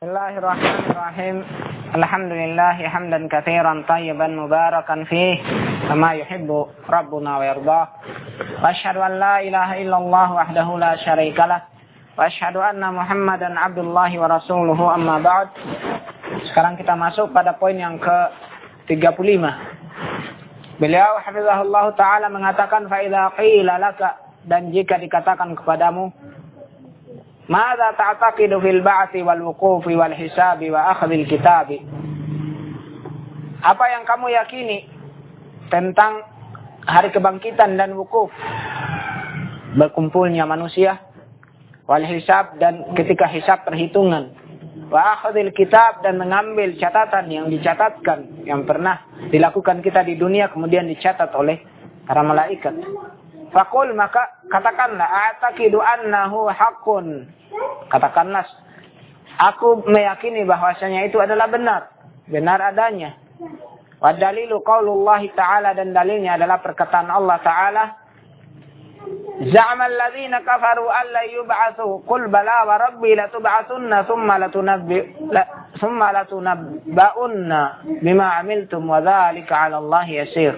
بسم الله الرحمن الرحيم الحمد لله حمدا كثيرا طيبا مباركا فيه كما يحب ربنا ويرضاه واشهد ان لا اله الا الله وحده لا شريك له واشهد ان محمدا عبد الله ورسوله اما بعد sekarang kita masuk pada poin yang ke 35 beliau hafizahullah taala mengatakan fa idza qila laka dan jika dikatakan kepadamu Ba'thi wal wuqufi wal hisabi wa akhdhil kitabi? Apa yang kamu yakini tentang hari kebangkitan dan wukuf? Berkumpulnya manusia wal hisab dan ketika hisab perhitungan. Wa akhdhil kitab dan mengambil catatan yang dicatatkan yang pernah dilakukan kita di dunia kemudian dicatat oleh para malaikat. Fakul maka katakanlah atakidu annahu hakun. Katakanlah aku meyakini bahwasanya itu adalah benar, benar adanya. Wa dalilu qaulullah ta'ala dan dalilnya adalah perkataan Allah taala Za'ama alladhina kafaru an la yub'atsu qul bala wa rabbi latub'atsunna thumma latunabbi thumma latunabba'unna bima 'amiltum wa dzalika 'ala Allah yasir.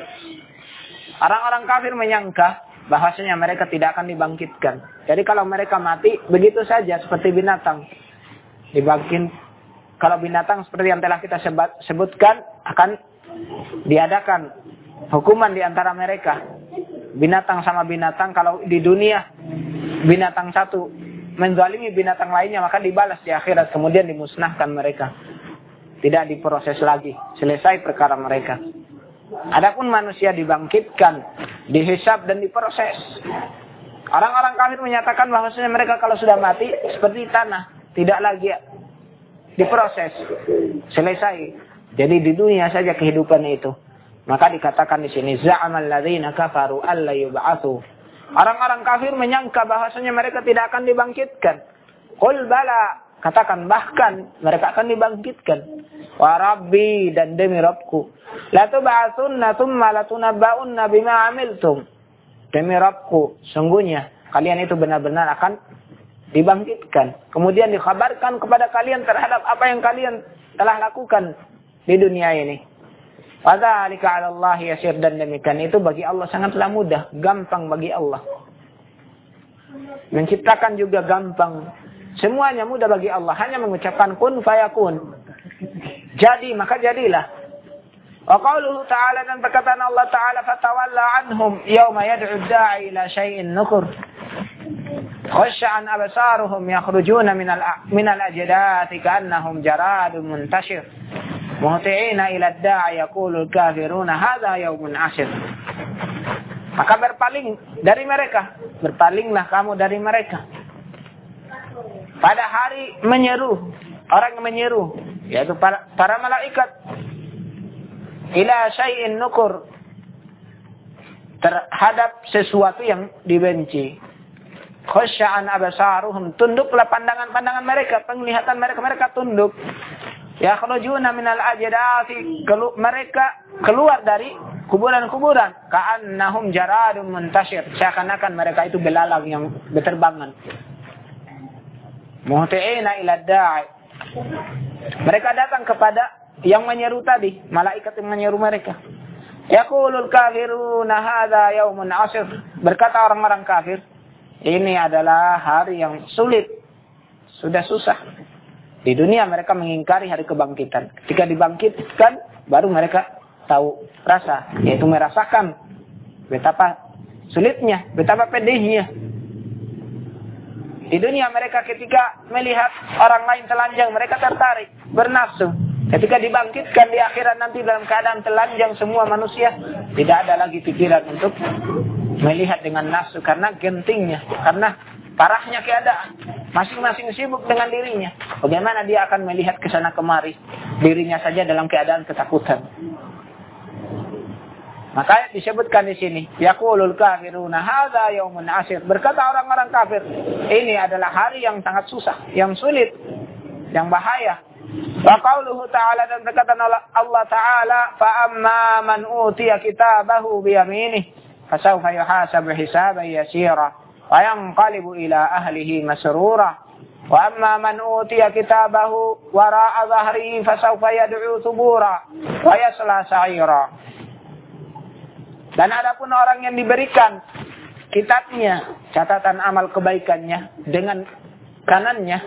Orang-orang kafir menyangka bahwasanya mereka tidak akan dibangkitkan. Jadi kalau mereka mati begitu saja seperti binatang. Dibangkit kalau binatang seperti yang telah kita sebutkan akan diadakan hukuman di antara mereka. Binatang sama binatang kalau di dunia binatang satu menzalimi binatang lainnya maka dibalas di akhirat kemudian dimusnahkan mereka. Tidak diproses lagi, selesai perkara mereka. Adapun manusia dibangkitkan, dihisap dan diproses. Orang-orang kafir menyatakan bahwasanya mereka kalau sudah mati seperti tanah, tidak lagi diproses, selesai. Jadi di dunia saja kehidupan itu. Maka dikatakan di sini za'amal ladzina kafaru alla yub'atsu. Orang-orang kafir menyangka bahwasanya mereka tidak akan dibangkitkan. Qul bala, katakan bahkan mereka akan dibangkitkan. Wa rabbi dan demi Rabbku Latub'atsunna thumma latunabba'unna bima amiltum. Demi Rabbku, sungguhnya kalian itu benar-benar akan dibangkitkan. Kemudian dikabarkan kepada kalian terhadap apa yang kalian telah lakukan di dunia ini. Wadzalika 'ala Allah yasir dan demikian itu bagi Allah sangatlah mudah, gampang bagi Allah. Menciptakan juga gampang. Semuanya mudah bagi Allah, hanya mengucapkan kun fayakun. Jadi, maka jadilah. Wa qauluhu ta'ala dan perkataan Allah Ta'ala fatawalla anhum yawma yad'u da'i ila syai'in nukur. Khash'an absaruhum yakhrujuna min al min al-ajdati ka'annahum jaradun muntashir. Muhti'ina ila ad-da'i yaqulu al-kafiruna hadha yawmun 'asir. Maka berpaling dari mereka, berpalinglah kamu dari mereka. Pada hari menyeru, orang yang menyeru, yaitu para, para malaikat ila syai'in nukur terhadap sesuatu yang dibenci. Khusya'an abasaruhum. Tunduklah pandangan-pandangan mereka. Penglihatan mereka. Mereka tunduk. Ya khalujuna minal ajadati. Kelu mereka keluar dari kuburan-kuburan. Ka'annahum jaradun muntashir. Seakan-akan mereka itu belalang yang berterbangan. Muhti'ina ila da'i. Mereka datang kepada yang menyeru tadi, malaikat yang menyeru mereka. Yaqulul kafiruna hadza yaumun asir. Berkata orang-orang kafir, ini adalah hari yang sulit. Sudah susah. Di dunia mereka mengingkari hari kebangkitan. Ketika dibangkitkan, baru mereka tahu rasa, yaitu merasakan betapa sulitnya, betapa pedihnya. Di dunia mereka ketika melihat orang lain telanjang, mereka tertarik, bernafsu. Ketika dibangkitkan di akhirat nanti dalam keadaan telanjang semua manusia, tidak ada lagi pikiran untuk melihat dengan nafsu karena gentingnya, karena parahnya keadaan. Masing-masing sibuk dengan dirinya. Bagaimana dia akan melihat ke sana kemari, dirinya saja dalam keadaan ketakutan. Maka disebutkan di sini, yaqulul kafiruna hadza yaumun asir. Berkata orang-orang kafir, ini adalah hari yang sangat susah, yang sulit, yang bahaya. Wa qauluhu ta'ala dan berkata Allah Ta'ala, fa amma man utiya kitabahu bi yaminih, fasawfa yuhasabu hisaban yasira wa yanqalibu ila ahlihi masrura. Wa man utiya kitabahu wara'a dhahrihi fasawfa yad'u thubura wa yasla sa'ira. Dan adapun orang yang diberikan kitabnya, catatan amal kebaikannya dengan kanannya,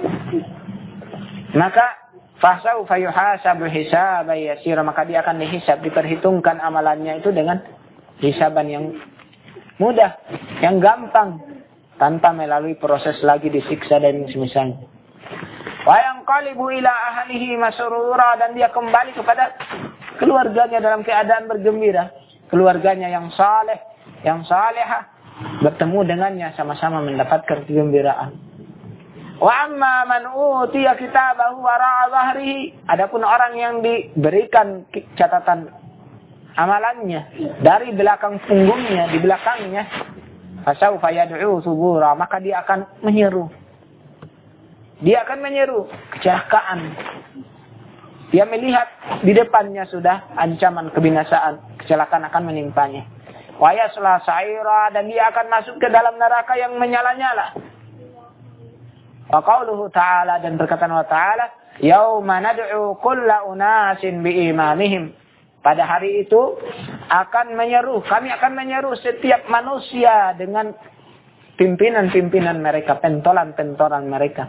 maka fasawfa yuhasabu hisaban yasira, maka dia akan dihisab, diperhitungkan amalannya itu dengan hisaban yang mudah, yang gampang tanpa melalui proses lagi disiksa dan semisalnya. Wa yanqalibu ila ahlihi masrura dan dia kembali kepada keluarganya dalam keadaan bergembira keluarganya yang saleh, yang salehah, bertemu dengannya sama-sama mendapatkan kegembiraan. Wa amma man utiya kitabahu wara'a dhahrihi. Adapun orang yang diberikan catatan amalannya dari belakang punggungnya, di belakangnya, fasaufa yad'u subura, maka dia akan menyeru. Dia akan menyeru kecelakaan, dia melihat di depannya sudah ancaman kebinasaan, kecelakaan akan menimpanya. Wayaslah saira dan dia akan masuk ke dalam neraka yang menyala-nyala. Wa qauluhu ta'ala dan berkata Allah ta'ala, Yauma nad'u kulla unasin biimamihim. Pada hari itu akan menyeru, kami akan menyeru setiap manusia dengan pimpinan-pimpinan mereka, pentolan-pentolan mereka.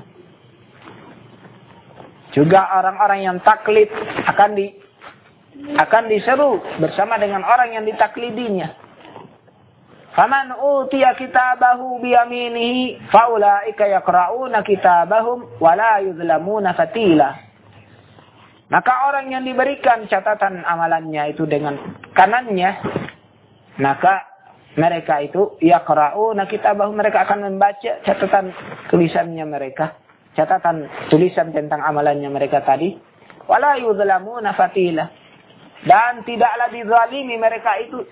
Juga orang-orang yang taklid akan di akan diseru bersama dengan orang yang ditaklidinya. Faman utiya kitabahu biyaminihi faulaika yaqra'una kitabahum wa la fatila. Maka orang yang diberikan catatan amalannya itu dengan kanannya, maka mereka itu yaqra'una kitabahum mereka akan membaca catatan tulisannya mereka catatan tulisan tentang amalannya mereka tadi wala yuzlamuna fatila dan tidaklah dizalimi mereka itu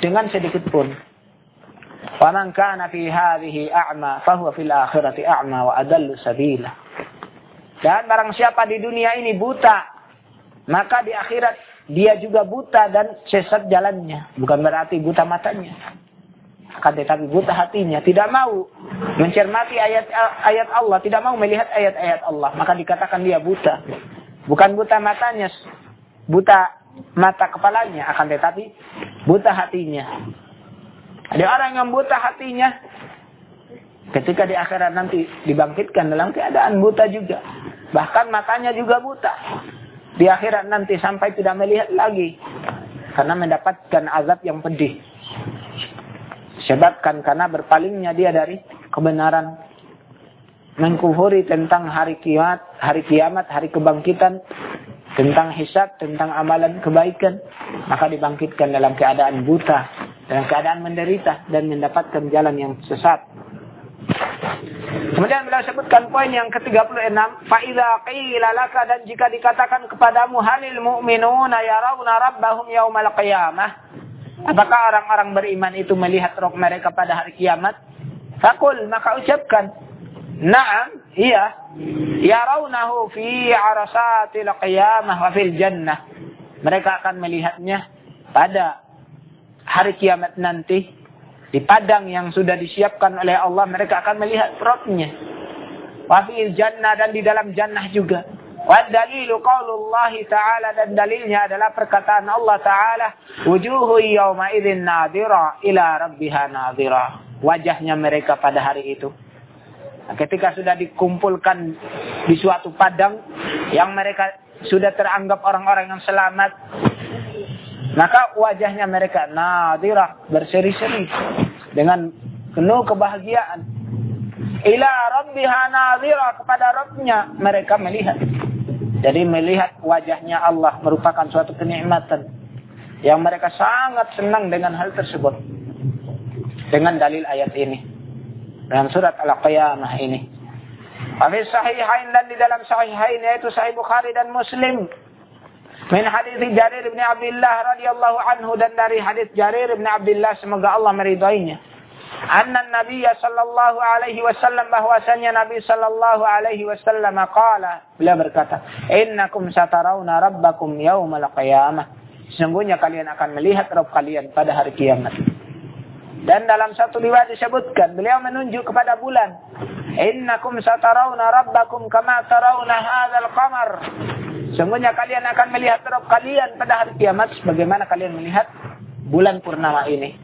dengan sedikit pun. Faman kana fi hadhihi a'ma wa adallu sabila. Dan barang siapa di dunia ini buta maka di akhirat dia juga buta dan sesat jalannya. Bukan berarti buta matanya. Akan tetapi buta hatinya, tidak mau mencermati ayat-ayat Allah, tidak mau melihat ayat-ayat Allah, maka dikatakan dia buta. Bukan buta matanya, buta mata kepalanya, akan tetapi buta hatinya. Ada orang yang buta hatinya, ketika di akhirat nanti dibangkitkan dalam keadaan buta juga. Bahkan matanya juga buta. Di akhirat nanti sampai tidak melihat lagi. Karena mendapatkan azab yang pedih. Sebabkan karena berpalingnya dia dari kebenaran. Mengkufuri tentang hari kiamat, hari kiamat, hari kebangkitan, tentang hisab, tentang amalan kebaikan, maka dibangkitkan dalam keadaan buta, dalam keadaan menderita dan mendapatkan jalan yang sesat. Kemudian beliau sebutkan poin yang ke-36, faida qila laka dan jika dikatakan kepadamu halil mu'minuna yarawna rabbahum yaumal qiyamah Apakah orang-orang beriman itu melihat roh mereka pada hari kiamat? Fakul, maka ucapkan. Naam, iya. Yarawnahu fi arasatil qiyamah wa fil jannah. Mereka akan melihatnya pada hari kiamat nanti. Di padang yang sudah disiapkan oleh Allah, mereka akan melihat rohnya. Wa fil jannah dan di dalam jannah juga. Wadalilu qaulullah ta'ala dan dalilnya adalah perkataan Allah ta'ala wujuhu yawma idzin nadira ila rabbiha nadira. Wajahnya mereka pada hari itu. Ketika sudah dikumpulkan di suatu padang yang mereka sudah teranggap orang-orang yang selamat, maka wajahnya mereka nadira berseri-seri dengan penuh kebahagiaan. Ila rabbiha nadira kepada Rabbnya mereka melihat. Jadi melihat wajahnya Allah merupakan suatu kenikmatan yang mereka sangat senang dengan hal tersebut. Dengan dalil ayat ini. Dalam surat Al-Qiyamah ini. Fi sahihain dan di dalam sahihain yaitu sahih Bukhari dan Muslim. Min hadis Jarir bin Abdullah radhiyallahu anhu dan dari hadis Jarir bin Abdullah semoga Allah meridainya anna Nabi sallallahu alaihi wasallam bahwasanya Nabi sallallahu alaihi wasallam qala beliau berkata innakum satarawna rabbakum yaumal qiyamah sesungguhnya kalian akan melihat Rabb kalian pada hari kiamat Dan dalam satu riwayat disebutkan, beliau menunjuk kepada bulan. Innakum satarawna rabbakum kama tarawna hadzal qamar. Sungguhnya kalian akan melihat Rabb kalian pada hari kiamat sebagaimana kalian melihat bulan purnama ini.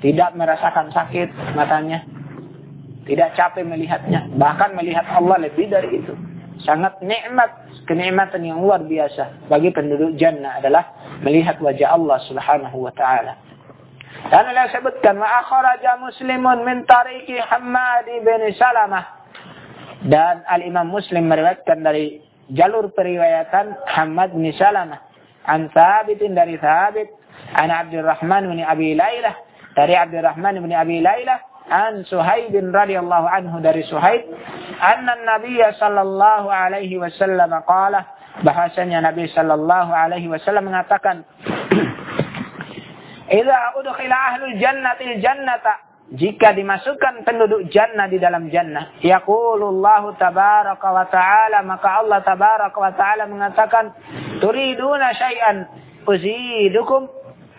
Tidak merasakan sakit matanya. Tidak capek melihatnya. Bahkan melihat Allah lebih dari itu. Sangat nikmat. Kenikmatan yang luar biasa. Bagi penduduk jannah adalah melihat wajah Allah subhanahu wa ta'ala. Dan Allah sebutkan. Wa akharaja muslimun min tariki Hamad bin Salamah. Dan Al-Imam Muslim meriwayatkan dari jalur periwayatan Hamad bin Salamah. An Thabitin dari Thabit. An Abdurrahman bin Abi Lailah. Dari Abdurrahman bin Abi Lailah. An Suhaib radhiyallahu anhu dari Suhaib. Anna Nabi sallallahu alaihi wasallam qala bahasanya Nabi sallallahu alaihi wasallam mengatakan Idza udkhila ahlul jannati jannata jika dimasukkan penduduk jannah di dalam jannah yaqulullahu tabaraka wa taala maka Allah tabaraka wa taala mengatakan turiduna syai'an uzidukum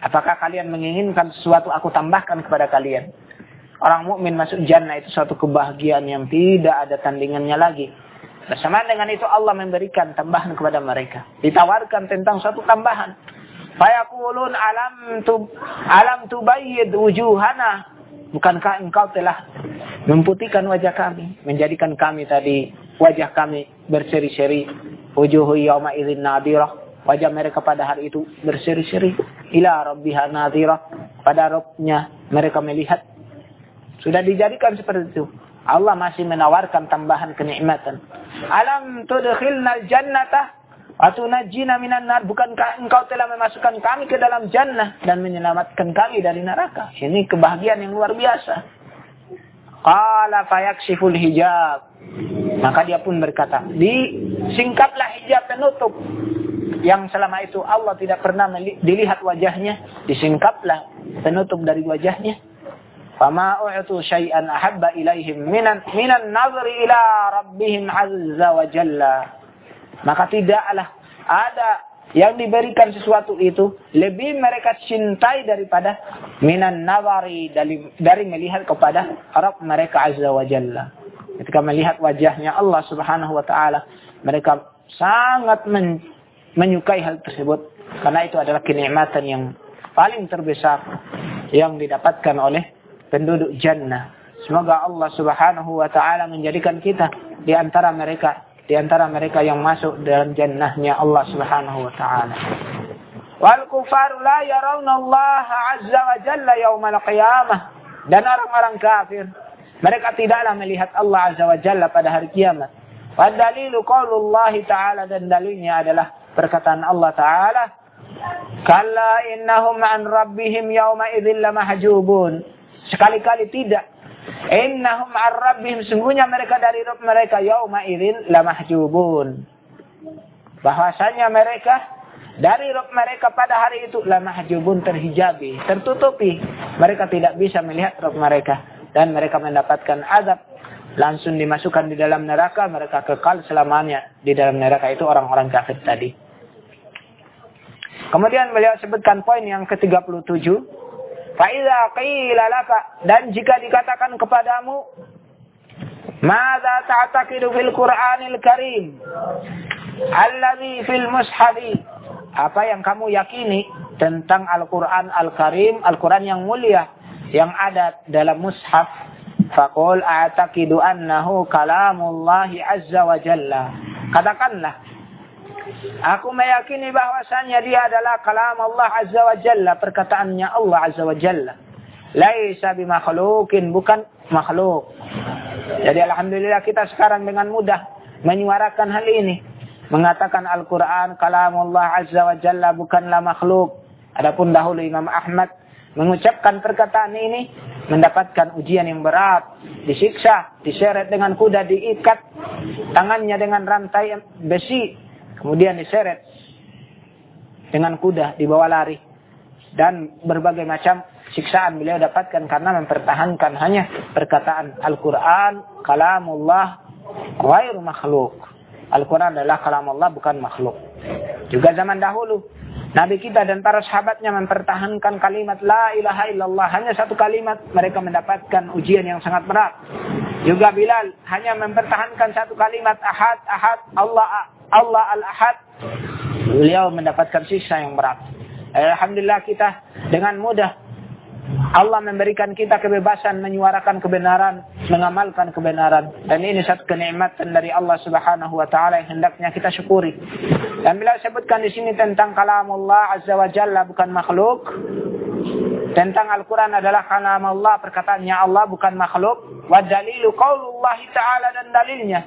apakah kalian menginginkan sesuatu aku tambahkan kepada kalian orang mukmin masuk jannah itu suatu kebahagiaan yang tidak ada tandingannya lagi Bersama dengan itu Allah memberikan tambahan kepada mereka. Ditawarkan tentang suatu tambahan. Fayakulun alam tu alam tubayyid wujuhana Bukankah engkau telah memutihkan wajah kami, menjadikan kami tadi wajah kami berseri-seri, wujuhu yawma idzin nadirah, wajah mereka pada hari itu berseri-seri, ila rabbiha nadirah, pada Rabbnya mereka melihat. Sudah dijadikan seperti itu. Allah masih menawarkan tambahan kenikmatan. Alam tudkhilnal jannata Atunajina minan nar. Bukankah engkau telah memasukkan kami ke dalam jannah dan menyelamatkan kami dari neraka? Ini kebahagiaan yang luar biasa. Qala fayakshiful hijab. Maka dia pun berkata, disingkaplah hijab penutup. Yang selama itu Allah tidak pernah dilihat wajahnya. Disingkaplah penutup dari wajahnya. Fama u'tu syai'an ahabba ilaihim minan, minan nazri ila rabbihim azza wa jalla maka tidaklah ada yang diberikan sesuatu itu lebih mereka cintai daripada minan nawari dari, dari melihat kepada Rabb mereka azza wa jalla. Ketika melihat wajahnya Allah subhanahu wa ta'ala, mereka sangat men, menyukai hal tersebut. Karena itu adalah kenikmatan yang paling terbesar yang didapatkan oleh penduduk jannah. Semoga Allah subhanahu wa ta'ala menjadikan kita di antara mereka di antara mereka yang masuk dalam jannahnya Allah Subhanahu wa taala. Wal kufaru la yarawna Allah azza wa jalla yaumal qiyamah. Dan orang-orang kafir mereka tidaklah melihat Allah azza wa jalla pada hari kiamat. Wa dalilu qaulullah taala dan dalilnya adalah perkataan Allah taala Kalla innahum an rabbihim yawma idzin lamahjubun. Sekali-kali tidak Innahum ar-rabbihim sungguhnya mereka dari Rabb mereka yauma idzin lamahjubun. Bahwasanya mereka dari Rabb mereka pada hari itu lamahjubun terhijabi, tertutupi. Mereka tidak bisa melihat Rabb mereka dan mereka mendapatkan azab langsung dimasukkan di dalam neraka, mereka kekal selamanya di dalam neraka itu orang-orang kafir tadi. Kemudian beliau sebutkan poin yang ke-37 Faiza qila laka. Dan jika dikatakan kepadamu Mada ta'taqidu fil Qur'anil Karim? Alladhi fil mushafi. Apa yang kamu yakini tentang Al-Qur'an Al-Karim Al-Qur'an yang mulia yang ada dalam mushaf faqul a'taqidu annahu kalamullahi azza wa jalla. Katakanlah Aku meyakini bahwasannya dia adalah kalam Allah Azza wa Jalla, perkataannya Allah Azza wa Jalla. Laisa bimakhlukin, bukan makhluk. Jadi alhamdulillah kita sekarang dengan mudah menyuarakan hal ini. Mengatakan Al-Quran, kalam Allah Azza wa Jalla bukanlah makhluk. Adapun dahulu Imam Ahmad mengucapkan perkataan ini mendapatkan ujian yang berat, disiksa, diseret dengan kuda, diikat tangannya dengan rantai besi Kemudian diseret dengan kuda dibawa lari. Dan berbagai macam siksaan beliau dapatkan karena mempertahankan hanya perkataan Al-Quran, kalamullah, ghairu makhluk. Al-Quran adalah kalam Allah bukan makhluk. Juga zaman dahulu Nabi kita dan para sahabatnya mempertahankan kalimat La ilaha illallah. Hanya satu kalimat mereka mendapatkan ujian yang sangat berat. Juga Bilal hanya mempertahankan satu kalimat Ahad, Ahad, Allah, Allah al-Ahad. Beliau mendapatkan sisa yang berat. Alhamdulillah kita dengan mudah Allah memberikan kita kebebasan menyuarakan kebenaran, mengamalkan kebenaran. Dan ini satu kenikmatan dari Allah Subhanahu wa taala yang hendaknya kita syukuri. Dan bila sebutkan di sini tentang kalam Allah Azza wa Jalla bukan makhluk, tentang Al-Quran adalah kalam Allah, perkataannya Allah bukan makhluk. Wa dalilu qaulullah ta'ala dan dalilnya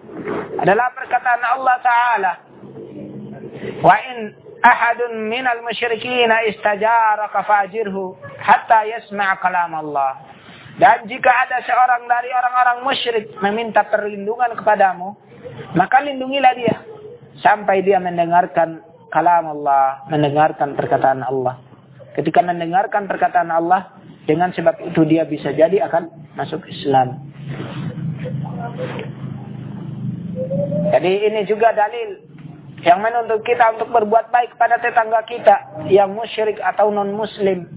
adalah perkataan Allah Ta'ala. Wa in ahadun minal musyrikin istajaraka fajirhu hatta yasma' kalam Allah. Dan jika ada seorang dari orang-orang musyrik meminta perlindungan kepadamu, maka lindungilah dia sampai dia mendengarkan kalam Allah, mendengarkan perkataan Allah. Ketika mendengarkan perkataan Allah, dengan sebab itu dia bisa jadi akan masuk Islam. Jadi ini juga dalil yang menuntut kita untuk berbuat baik kepada tetangga kita yang musyrik atau non muslim.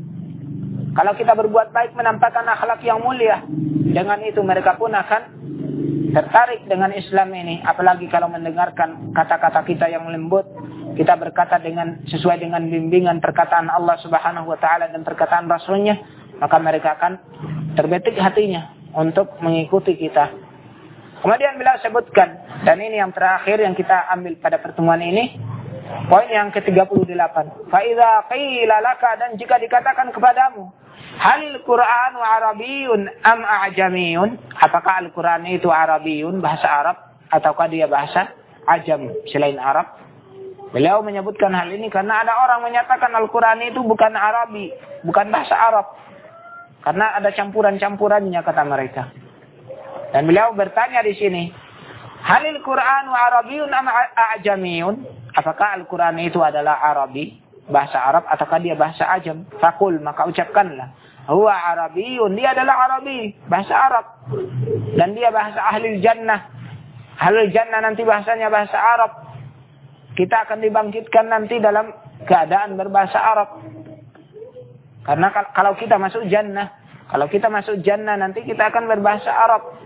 Kalau kita berbuat baik menampakkan akhlak yang mulia, dengan itu mereka pun akan tertarik dengan Islam ini. Apalagi kalau mendengarkan kata-kata kita yang lembut, kita berkata dengan sesuai dengan bimbingan perkataan Allah Subhanahu wa taala dan perkataan Rasulnya, maka mereka akan terbetik hatinya untuk mengikuti kita Kemudian beliau sebutkan, dan ini yang terakhir yang kita ambil pada pertemuan ini, poin yang ke-38. Fa'idha qila laka, dan jika dikatakan kepadamu, hal Quran Arabiyun am a'jamiyun? Apakah Al-Quran itu Arabiyun, bahasa Arab, ataukah dia bahasa ajam selain Arab? Beliau menyebutkan hal ini karena ada orang menyatakan Al-Quran itu bukan Arabi, bukan bahasa Arab. Karena ada campuran-campurannya kata mereka. Dan beliau bertanya di sini, Halil Quran wa Arabiyun am a'jamiyun? Apakah Al-Quran itu adalah Arabi, bahasa Arab, ataukah dia bahasa ajam? Fakul, maka ucapkanlah. Huwa Arabiyun, dia adalah Arabi, bahasa Arab. Dan dia bahasa ahli jannah. Ahli jannah nanti bahasanya bahasa Arab. Kita akan dibangkitkan nanti dalam keadaan berbahasa Arab. Karena kalau kita masuk jannah, kalau kita masuk jannah nanti kita akan berbahasa Arab.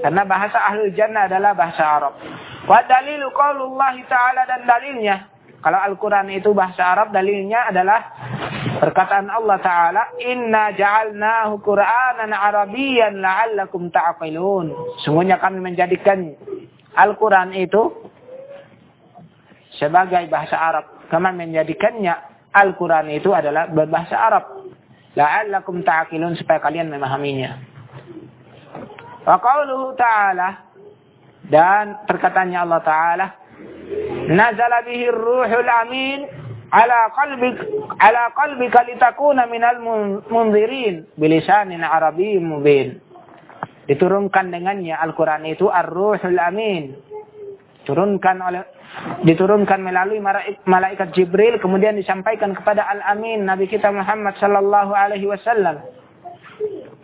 Karena bahasa ahli jannah adalah bahasa Arab. Wa dalilu qaulullah ta'ala dan dalilnya. Kalau Al-Quran itu bahasa Arab, dalilnya adalah perkataan Allah Ta'ala, Inna ja'alnahu Qur'anan Arabiyan la'allakum ta'aqilun. Sungguhnya kami menjadikan Al-Quran itu sebagai bahasa Arab. Kami menjadikannya Al-Quran itu adalah berbahasa Arab. La'allakum ta'aqilun supaya kalian memahaminya. Wa qawluhu ta'ala dan perkataannya Allah Ta'ala Nazala bihi ruhul amin ala qalbik ala qalbika litakuna minal munzirin bilisanin arabiyyin mubin diturunkan dengannya Al-Qur'an itu ar-ruhul amin turunkan oleh diturunkan melalui malaikat Jibril kemudian disampaikan kepada Al-Amin Nabi kita Muhammad sallallahu alaihi wasallam.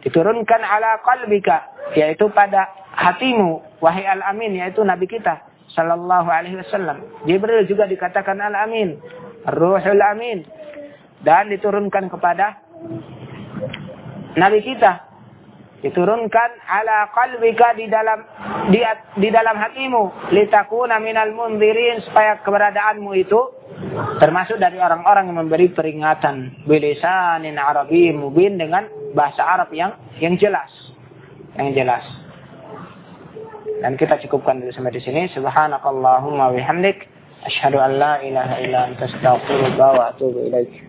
Diturunkan ala qalbika yaitu pada hatimu wahai al-amin yaitu nabi kita sallallahu alaihi wasallam. Jibril juga dikatakan al-amin ruhul amin. Dan diturunkan kepada nabi kita diturunkan ala qalbika di dalam di, di dalam hatimu. Litakuna minal mundirin supaya keberadaanmu itu termasuk dari orang-orang yang memberi peringatan. Bilisanin arabi mubin dengan bahasa Arab yang yang jelas. Yang jelas. Dan kita cukupkan dulu sampai di sini. Subhanakallahumma bihamdik. Asyhadu an la ilaha illa anta astaghfiruka wa atubu ilaik